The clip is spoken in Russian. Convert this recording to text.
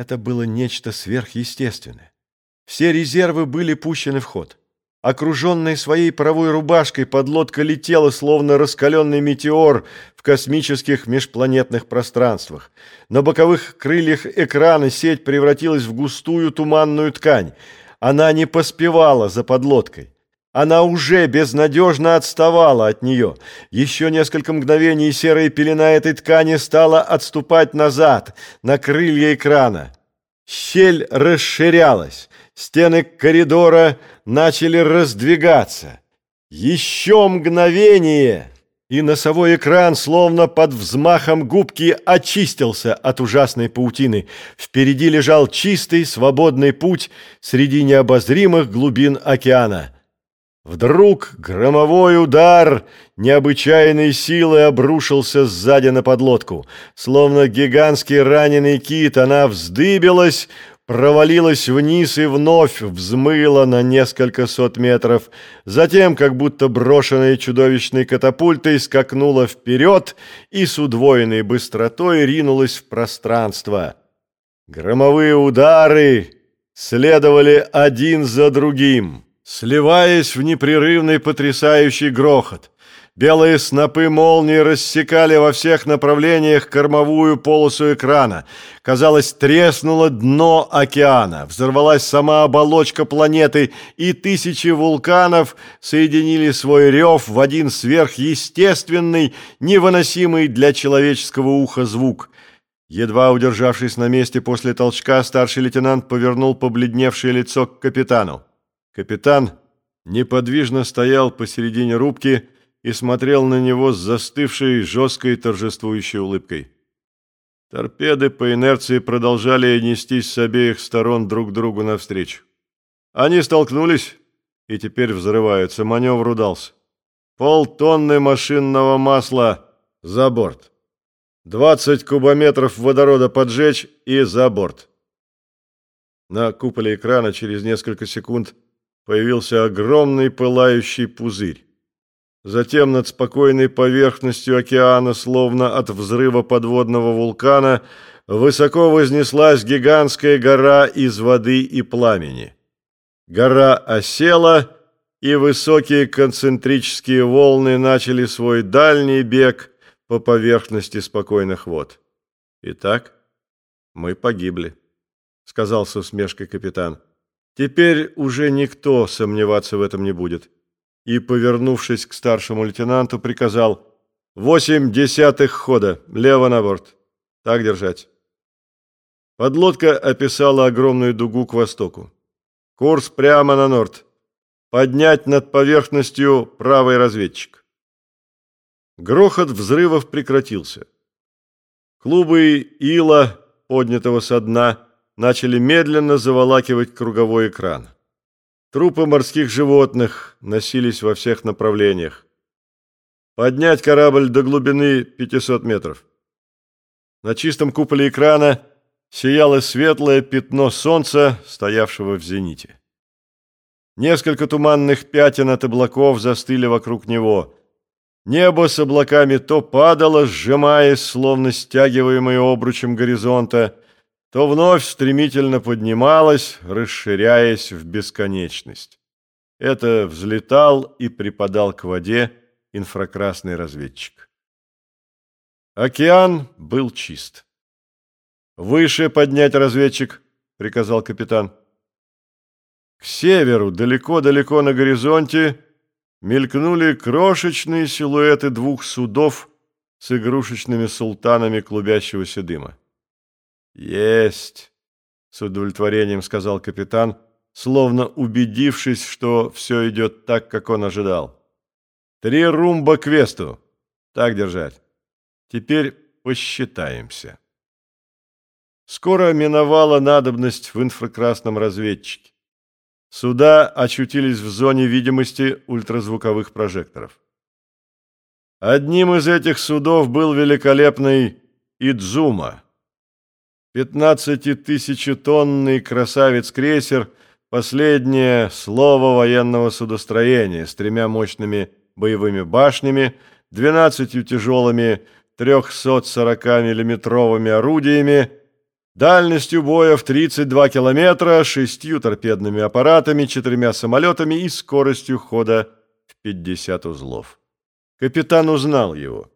Это было нечто сверхъестественное. Все резервы были пущены в ход. Окруженная своей паровой рубашкой, подлодка летела, словно раскаленный метеор в космических межпланетных пространствах. На боковых крыльях экрана сеть превратилась в густую туманную ткань. Она не поспевала за подлодкой. Она уже безнадежно отставала от нее. Еще несколько мгновений серая пелена этой ткани стала отступать назад, на крылья экрана. Щель расширялась. Стены коридора начали раздвигаться. Еще мгновение, и носовой экран, словно под взмахом губки, очистился от ужасной паутины. Впереди лежал чистый, свободный путь среди необозримых глубин океана. Вдруг громовой удар необычайной силы обрушился сзади на подлодку. Словно гигантский раненый кит, она вздыбилась, провалилась вниз и вновь взмыла на несколько сот метров. Затем, как будто брошенная чудовищной катапультой, скакнула вперед и с удвоенной быстротой ринулась в пространство. Громовые удары следовали один за другим, сливаясь в непрерывный потрясающий грохот. Белые снопы молнии рассекали во всех направлениях кормовую полосу экрана. Казалось, треснуло дно океана, взорвалась сама оболочка планеты, и тысячи вулканов соединили свой рев в один сверхъестественный, невыносимый для человеческого уха звук. Едва удержавшись на месте после толчка, старший лейтенант повернул побледневшее лицо к капитану. Капитан неподвижно стоял посередине рубки, и смотрел на него с застывшей, жесткой, торжествующей улыбкой. Торпеды по инерции продолжали нестись с обеих сторон друг другу навстречу. Они столкнулись и теперь взрываются. Маневр удался. Полтонны машинного масла за борт. 20 кубометров водорода поджечь и за борт. На куполе экрана через несколько секунд появился огромный пылающий пузырь. Затем над спокойной поверхностью океана, словно от взрыва подводного вулкана, высоко вознеслась гигантская гора из воды и пламени. Гора осела, и высокие концентрические волны начали свой дальний бег по поверхности спокойных вод. «Итак, мы погибли», — сказал с усмешкой капитан. «Теперь уже никто сомневаться в этом не будет» и, повернувшись к старшему лейтенанту, приказал «Восемь десятых хода, лево на борт. Так держать». Подлодка описала огромную дугу к востоку. Курс прямо на норд. Поднять над поверхностью правый разведчик. Грохот взрывов прекратился. Клубы ила, поднятого со дна, начали медленно заволакивать круговой экран. Трупы морских животных носились во всех направлениях. Поднять корабль до глубины 500 метров. На чистом куполе экрана сияло светлое пятно солнца, стоявшего в зените. Несколько туманных пятен от облаков застыли вокруг него. Небо с облаками то падало, сжимаясь, словно стягиваемое обручем горизонта, то вновь стремительно поднималась, расширяясь в бесконечность. Это взлетал и припадал к воде инфракрасный разведчик. Океан был чист. «Выше поднять разведчик», — приказал капитан. К северу, далеко-далеко на горизонте, мелькнули крошечные силуэты двух судов с игрушечными султанами клубящегося дыма. «Есть!» — с удовлетворением сказал капитан, словно убедившись, что все идет так, как он ожидал. «Три румба к весту. Так держать. Теперь посчитаемся». Скоро миновала надобность в инфракрасном разведчике. Суда очутились в зоне видимости ультразвуковых прожекторов. Одним из этих судов был великолепный Идзума, Пятнадцатитысячетонный красавец-крейсер – последнее слово военного судостроения с тремя мощными боевыми башнями, двенадцатью тяжелыми 340-миллиметровыми орудиями, дальностью боя в 32 километра, шестью торпедными аппаратами, четырьмя самолетами и скоростью хода в 50 узлов. Капитан узнал его.